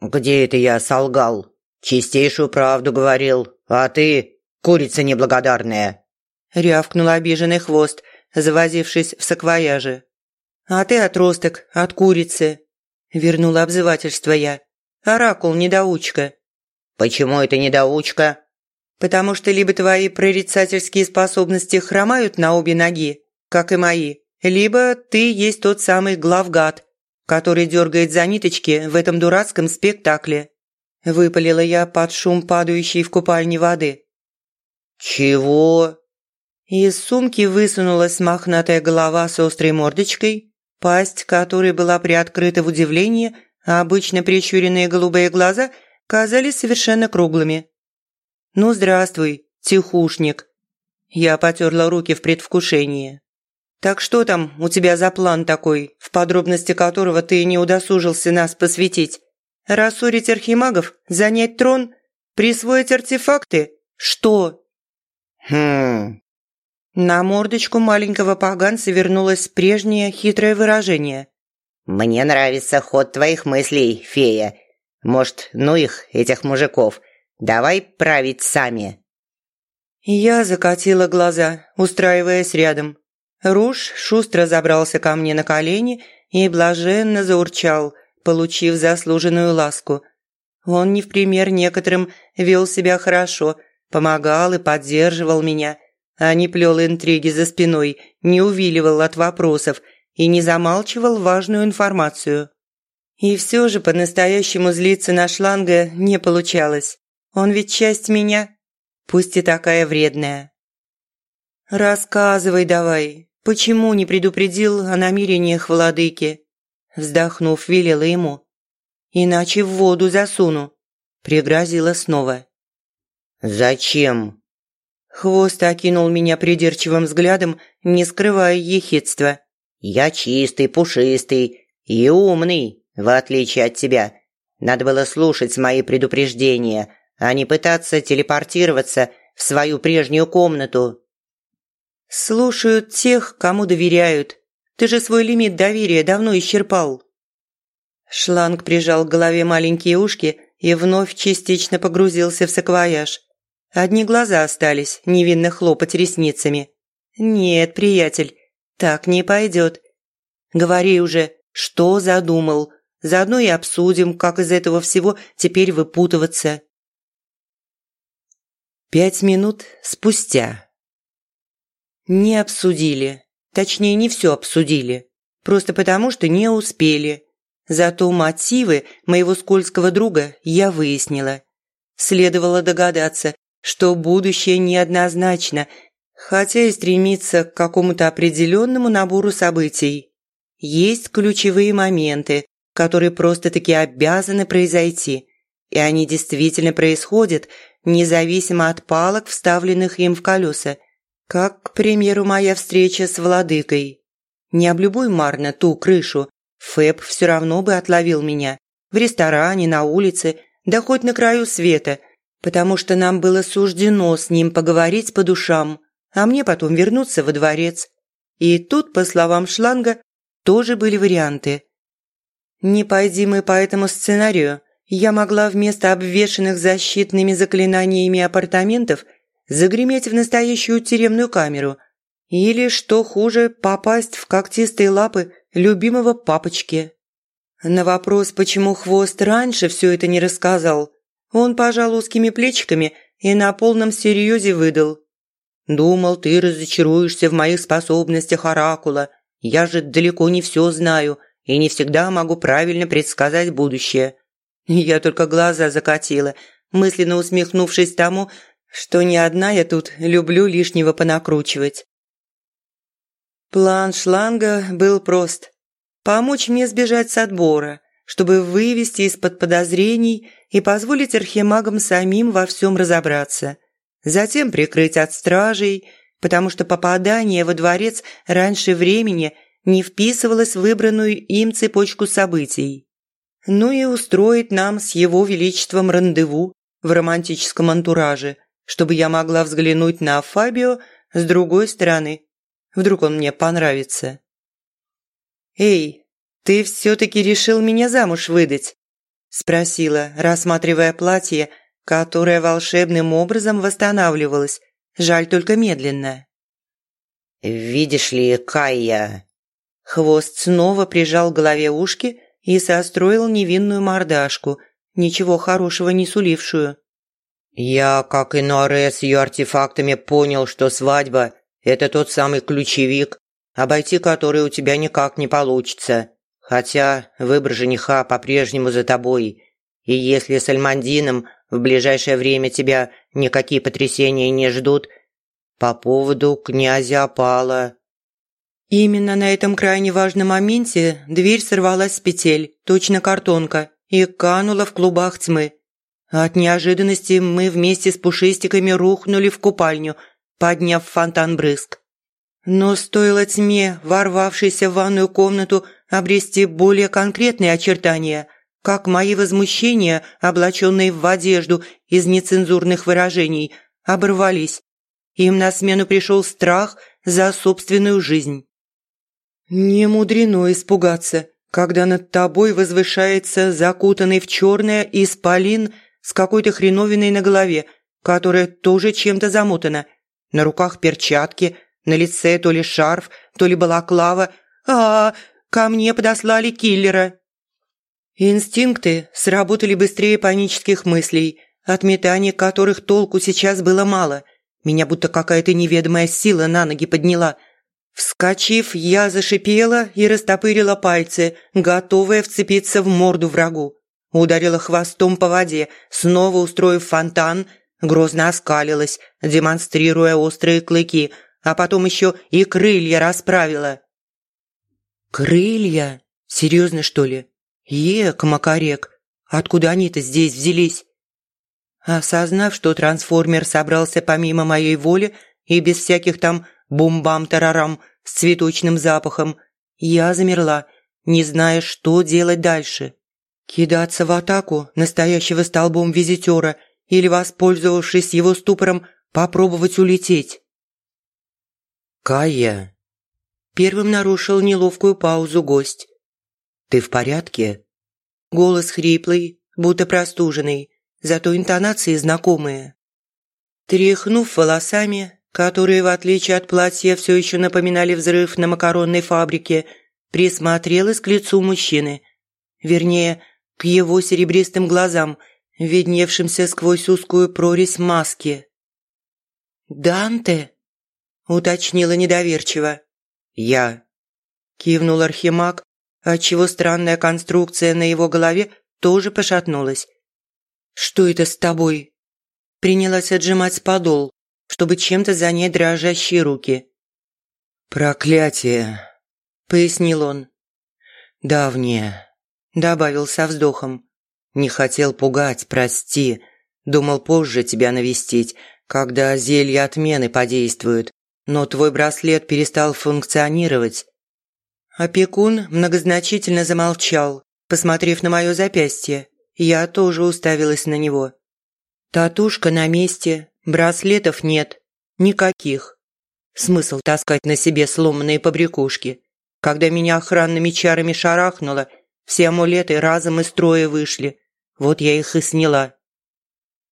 Где это я солгал? Чистейшую правду говорил. А ты, курица неблагодарная. Рявкнул обиженный хвост, завозившись в саквояже. А ты отросток от курицы. Вернула обзывательство я. Оракул-недоучка. Почему это недоучка? Потому что либо твои прорицательские способности хромают на обе ноги, как и мои, либо ты есть тот самый главгад, который дергает за ниточки в этом дурацком спектакле. Выпалила я под шум падающей в купальне воды. «Чего?» Из сумки высунулась мохнатая голова с острой мордочкой, пасть которой была приоткрыта в удивлении, а обычно прищуренные голубые глаза казались совершенно круглыми. «Ну, здравствуй, тихушник!» Я потерла руки в предвкушении. Так что там у тебя за план такой, в подробности которого ты не удосужился нас посвятить? Рассорить архимагов? Занять трон? Присвоить артефакты? Что?» «Хм...» На мордочку маленького поганца вернулось прежнее хитрое выражение. «Мне нравится ход твоих мыслей, фея. Может, ну их, этих мужиков. Давай править сами». Я закатила глаза, устраиваясь рядом. Руж шустро забрался ко мне на колени и блаженно заурчал, получив заслуженную ласку. Он не в пример некоторым вел себя хорошо, помогал и поддерживал меня, а не плел интриги за спиной, не увиливал от вопросов и не замалчивал важную информацию. И все же по-настоящему злиться на шланга не получалось. Он ведь часть меня, пусть и такая вредная. «Рассказывай давай, почему не предупредил о намерениях владыки?» Вздохнув, велела ему. «Иначе в воду засуну», – пригрозила снова. «Зачем?» Хвост окинул меня придирчивым взглядом, не скрывая ехидства. «Я чистый, пушистый и умный, в отличие от тебя. Надо было слушать мои предупреждения, а не пытаться телепортироваться в свою прежнюю комнату «Слушают тех, кому доверяют. Ты же свой лимит доверия давно исчерпал». Шланг прижал к голове маленькие ушки и вновь частично погрузился в саквояж. Одни глаза остались, невинно хлопать ресницами. «Нет, приятель, так не пойдет. Говори уже, что задумал. Заодно и обсудим, как из этого всего теперь выпутываться». Пять минут спустя. Не обсудили. Точнее, не все обсудили. Просто потому, что не успели. Зато мотивы моего скользкого друга я выяснила. Следовало догадаться, что будущее неоднозначно, хотя и стремится к какому-то определенному набору событий. Есть ключевые моменты, которые просто-таки обязаны произойти, и они действительно происходят, независимо от палок, вставленных им в колеса, как, к примеру, моя встреча с владыкой. Не облюбуй марно ту крышу, Фэб все равно бы отловил меня. В ресторане, на улице, да хоть на краю света, потому что нам было суждено с ним поговорить по душам, а мне потом вернуться во дворец. И тут, по словам Шланга, тоже были варианты. Не пойди мы по этому сценарию, я могла вместо обвешанных защитными заклинаниями апартаментов загреметь в настоящую тюремную камеру. Или, что хуже, попасть в когтистые лапы любимого папочки. На вопрос, почему хвост раньше все это не рассказал, он пожал узкими плечиками и на полном серьезе выдал. «Думал, ты разочаруешься в моих способностях оракула. Я же далеко не все знаю и не всегда могу правильно предсказать будущее». Я только глаза закатила, мысленно усмехнувшись тому, что не одна я тут люблю лишнего понакручивать. План шланга был прост – помочь мне сбежать с отбора, чтобы вывести из-под подозрений и позволить архимагам самим во всем разобраться. Затем прикрыть от стражей, потому что попадание во дворец раньше времени не вписывалось в выбранную им цепочку событий. Ну и устроить нам с его величеством рандеву в романтическом антураже, чтобы я могла взглянуть на Фабио с другой стороны – Вдруг он мне понравится. «Эй, ты все-таки решил меня замуж выдать?» Спросила, рассматривая платье, которое волшебным образом восстанавливалось. Жаль только медленно. «Видишь ли, Кайя...» Хвост снова прижал к голове ушки и состроил невинную мордашку, ничего хорошего не сулившую. «Я, как и Норе с ее артефактами, понял, что свадьба это тот самый ключевик, обойти который у тебя никак не получится. Хотя выбор жениха по-прежнему за тобой. И если с Альмандином в ближайшее время тебя никакие потрясения не ждут, по поводу князя опала». Именно на этом крайне важном моменте дверь сорвалась с петель, точно картонка, и канула в клубах тьмы. От неожиданности мы вместе с пушистиками рухнули в купальню – подняв фонтан брызг. Но стоило тьме, ворвавшейся в ванную комнату, обрести более конкретные очертания, как мои возмущения, облаченные в одежду из нецензурных выражений, оборвались. Им на смену пришел страх за собственную жизнь. Не мудрено испугаться, когда над тобой возвышается закутанный в черное исполин с какой-то хреновиной на голове, которая тоже чем-то замотана – на руках перчатки, на лице то ли шарф, то ли балаклава. а, -а, -а ко мне подослали киллера. Инстинкты сработали быстрее панических мыслей, от метания которых толку сейчас было мало. Меня будто какая-то неведомая сила на ноги подняла. Вскочив, я зашипела и растопырила пальцы, готовая вцепиться в морду врагу. Ударила хвостом по воде, снова устроив фонтан – грозно оскалилась, демонстрируя острые клыки, а потом еще и крылья расправила. «Крылья? Серьезно, что ли? Ек, макарек, откуда они-то здесь взялись?» Осознав, что трансформер собрался помимо моей воли и без всяких там бум-бам-тарарам с цветочным запахом, я замерла, не зная, что делать дальше. Кидаться в атаку настоящего столбом визитера или, воспользовавшись его ступором, попробовать улететь. «Кая!» Первым нарушил неловкую паузу гость. «Ты в порядке?» Голос хриплый, будто простуженный, зато интонации знакомые. Тряхнув волосами, которые, в отличие от платья, все еще напоминали взрыв на макаронной фабрике, присмотрелась к лицу мужчины. Вернее, к его серебристым глазам, видневшимся сквозь узкую прорезь маски. «Данте?» – уточнила недоверчиво. «Я», – кивнул Архимаг, отчего странная конструкция на его голове тоже пошатнулась. «Что это с тобой?» Принялась отжимать подол, чтобы чем-то занять дрожащие руки. «Проклятие!» – пояснил он. «Давнее», – добавил со вздохом. «Не хотел пугать, прости. Думал позже тебя навестить, когда зелья отмены подействуют, но твой браслет перестал функционировать». Опекун многозначительно замолчал, посмотрев на мое запястье. Я тоже уставилась на него. Татушка на месте, браслетов нет. Никаких. Смысл таскать на себе сломанные побрякушки. Когда меня охранными чарами шарахнуло, все амулеты разом из строя вышли. Вот я их и сняла.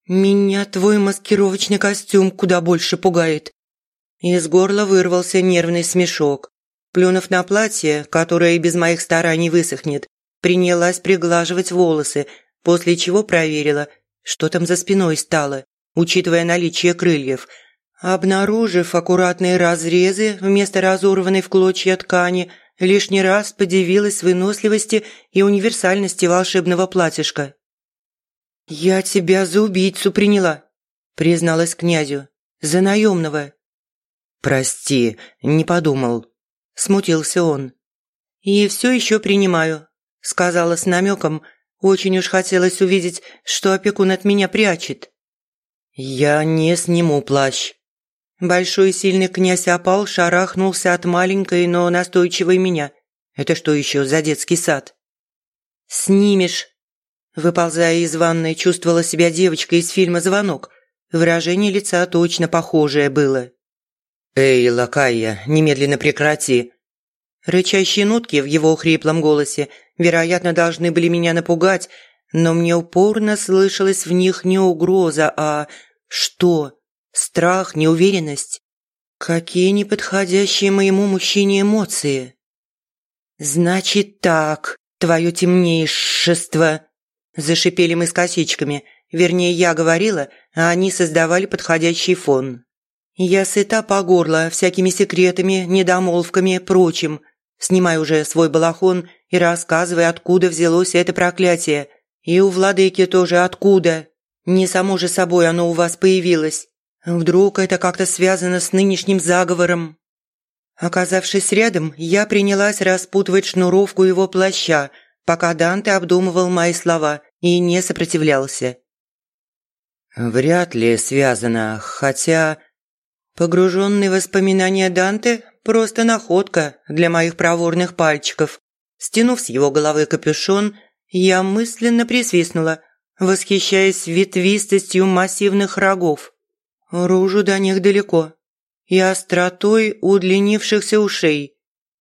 «Меня твой маскировочный костюм куда больше пугает». Из горла вырвался нервный смешок. Плюнув на платье, которое и без моих стараний высохнет, принялась приглаживать волосы, после чего проверила, что там за спиной стало, учитывая наличие крыльев. Обнаружив аккуратные разрезы вместо разорванной в клочья ткани, лишний раз подивилась выносливости и универсальности волшебного платьишка. «Я тебя за убийцу приняла», – призналась князю. «За наемного». «Прости, не подумал», – смутился он. «И все еще принимаю», – сказала с намеком, очень уж хотелось увидеть, что опекун от меня прячет. «Я не сниму плащ». Большой сильный князь опал шарахнулся от маленькой, но настойчивой меня. Это что еще за детский сад? «Снимешь». Выползая из ванной, чувствовала себя девочкой из фильма «Звонок». Выражение лица точно похожее было. «Эй, Лакая, немедленно прекрати!» Рычащие нотки в его хриплом голосе вероятно, должны были меня напугать, но мне упорно слышалась в них не угроза, а что? Страх, неуверенность? Какие неподходящие моему мужчине эмоции? «Значит так, твое темнейшество!» Зашипели мы с косичками. Вернее, я говорила, а они создавали подходящий фон. Я сыта по горло всякими секретами, недомолвками, прочим. Снимай уже свой балахон и рассказывай, откуда взялось это проклятие. И у владыки тоже откуда. Не само же собой оно у вас появилось. Вдруг это как-то связано с нынешним заговором?» Оказавшись рядом, я принялась распутывать шнуровку его плаща, пока Данте обдумывал мои слова и не сопротивлялся. «Вряд ли связано, хотя...» Погруженный в воспоминания Данте просто находка для моих проворных пальчиков. Стянув с его головы капюшон, я мысленно присвистнула, восхищаясь ветвистостью массивных рогов. Ружу до них далеко и остротой удлинившихся ушей.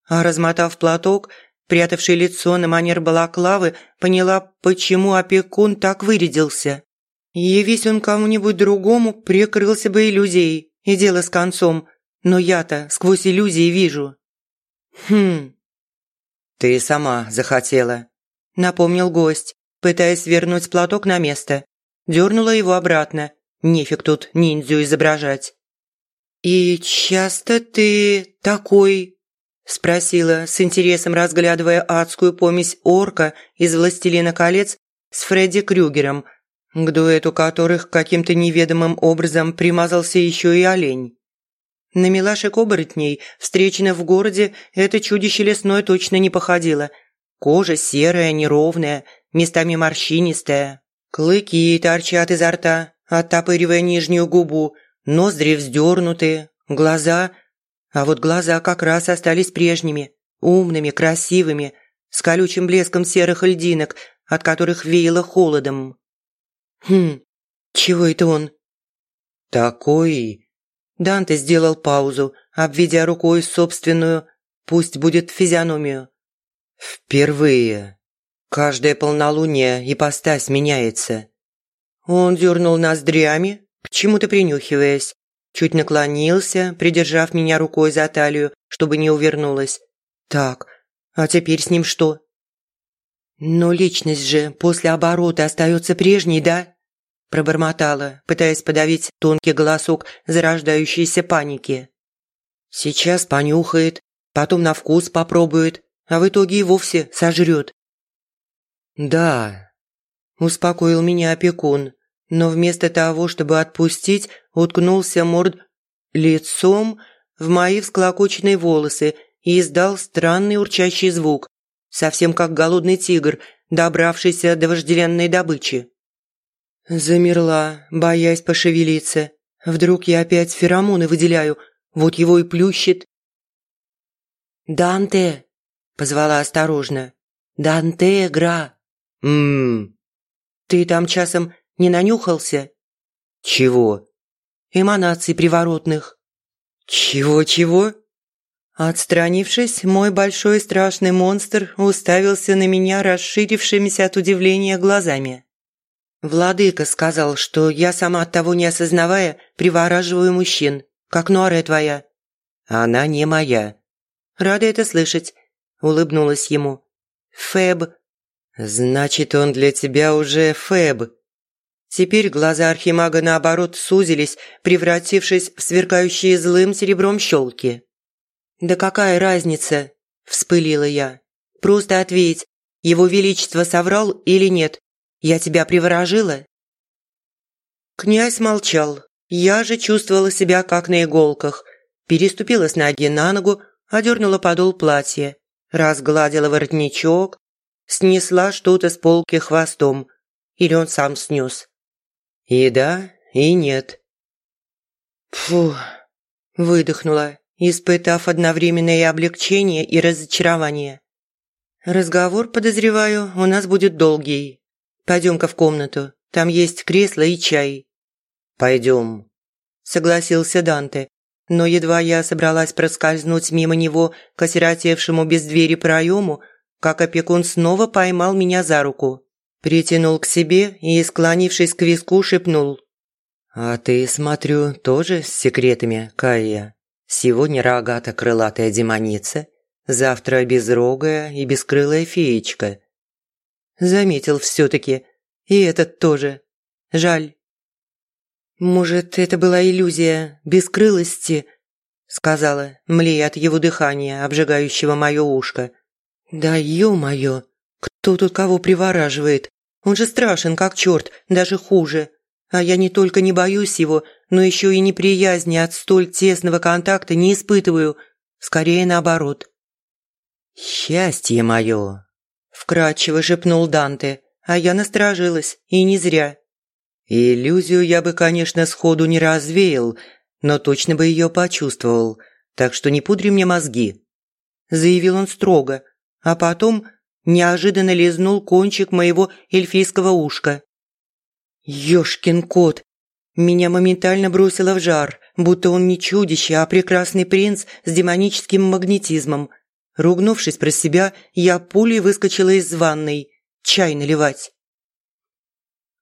А размотав платок, прятавший лицо на манер балаклавы, поняла, почему опекун так вырядился. Явись он кому-нибудь другому, прикрылся бы иллюзией, и дело с концом, но я-то сквозь иллюзии вижу». «Хм...» «Ты сама захотела», – напомнил гость, пытаясь вернуть платок на место. Дернула его обратно. Нефиг тут ниндзю изображать. «И часто ты такой?» – спросила, с интересом разглядывая адскую помесь орка из «Властелина колец» с Фредди Крюгером, к дуэту которых каким-то неведомым образом примазался еще и олень. На милашек-оборотней, встреченных в городе, это чудище лесное точно не походило. Кожа серая, неровная, местами морщинистая. Клыки торчат изо рта, оттопыривая нижнюю губу, ноздри вздернутые, глаза... А вот глаза как раз остались прежними, умными, красивыми, с колючим блеском серых льдинок, от которых веяло холодом. Хм, чего это он? Такой Данте сделал паузу, обведя рукой собственную, пусть будет физиономию. «Впервые. Каждое полнолуние ипостась меняется». Он дернул ноздрями, к чему-то принюхиваясь. чуть наклонился, придержав меня рукой за талию, чтобы не увернулась. Так, а теперь с ним что? Но личность же после оборота остается прежней, да? Пробормотала, пытаясь подавить тонкий голосок зарождающейся паники. Сейчас понюхает, потом на вкус попробует, а в итоге и вовсе сожрет. «Да», – успокоил меня опекун, но вместо того, чтобы отпустить, уткнулся морд лицом в мои всклокоченные волосы и издал странный урчащий звук, совсем как голодный тигр, добравшийся до вожделенной добычи. Замерла, боясь пошевелиться. Вдруг я опять феромоны выделяю, вот его и плющит. «Данте!» – позвала осторожно. «Данте, гра!» «Ммм...» «Ты там часом не нанюхался?» «Чего?» «Эманаций приворотных». «Чего-чего?» Отстранившись, мой большой страшный монстр уставился на меня расширившимися от удивления глазами. «Владыка сказал, что я сама от того не осознавая привораживаю мужчин, как Нуаре твоя». «Она не моя». «Рада это слышать», – улыбнулась ему. «Фэб». «Значит, он для тебя уже Фэб». Теперь глаза архимага наоборот сузились, превратившись в сверкающие злым серебром щелки. «Да какая разница?» – вспылила я. «Просто ответь, его величество соврал или нет? Я тебя приворожила?» Князь молчал. Я же чувствовала себя как на иголках. Переступила с ноги на ногу, одернула подол платья, разгладила воротничок, снесла что-то с полки хвостом. Или он сам снес. И да, и нет. Фу, выдохнула испытав одновременно и облегчение, и разочарование. «Разговор, подозреваю, у нас будет долгий. Пойдем-ка в комнату, там есть кресло и чай». «Пойдем», – согласился Данте. Но едва я собралась проскользнуть мимо него к осиротевшему без двери проему, как опекун снова поймал меня за руку. Притянул к себе и, склонившись к виску, шепнул. «А ты, смотрю, тоже с секретами, Кая?» Сегодня рогато-крылатая демоница, завтра безрогая и бескрылая феечка. Заметил все-таки. И этот тоже. Жаль. «Может, это была иллюзия бескрылости?» сказала, млея от его дыхания, обжигающего мое ушко. «Да ё-моё, кто тут кого привораживает? Он же страшен, как черт, даже хуже. А я не только не боюсь его, но еще и неприязни от столь тесного контакта не испытываю. Скорее наоборот. «Счастье мое!» – вкрадчиво шепнул Данте, а я насторожилась, и не зря. «Иллюзию я бы, конечно, сходу не развеял, но точно бы ее почувствовал, так что не пудри мне мозги», – заявил он строго, а потом неожиданно лизнул кончик моего эльфийского ушка. Ёшкин кот! Меня моментально бросило в жар, будто он не чудище, а прекрасный принц с демоническим магнетизмом. Ругнувшись про себя, я пулей выскочила из ванной. Чай наливать.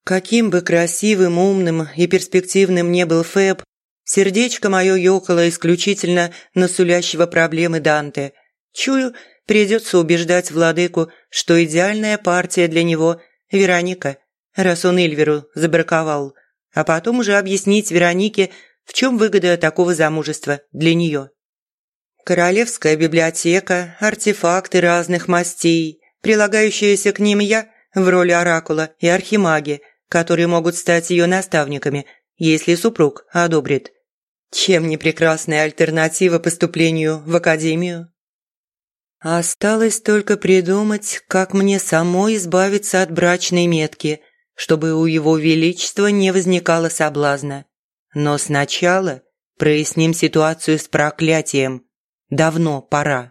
Каким бы красивым, умным и перспективным не был Фэб, сердечко мое ёкало исключительно на сулящего проблемы Данте. Чую, придется убеждать владыку, что идеальная партия для него – Вероника – раз он Эльверу забраковал, а потом уже объяснить Веронике, в чем выгода такого замужества для нее. Королевская библиотека, артефакты разных мастей, прилагающиеся к ним я в роли оракула и архимаги, которые могут стать ее наставниками, если супруг одобрит. Чем не прекрасная альтернатива поступлению в академию? Осталось только придумать, как мне самой избавиться от брачной метки – чтобы у его величества не возникало соблазна. Но сначала проясним ситуацию с проклятием. Давно пора.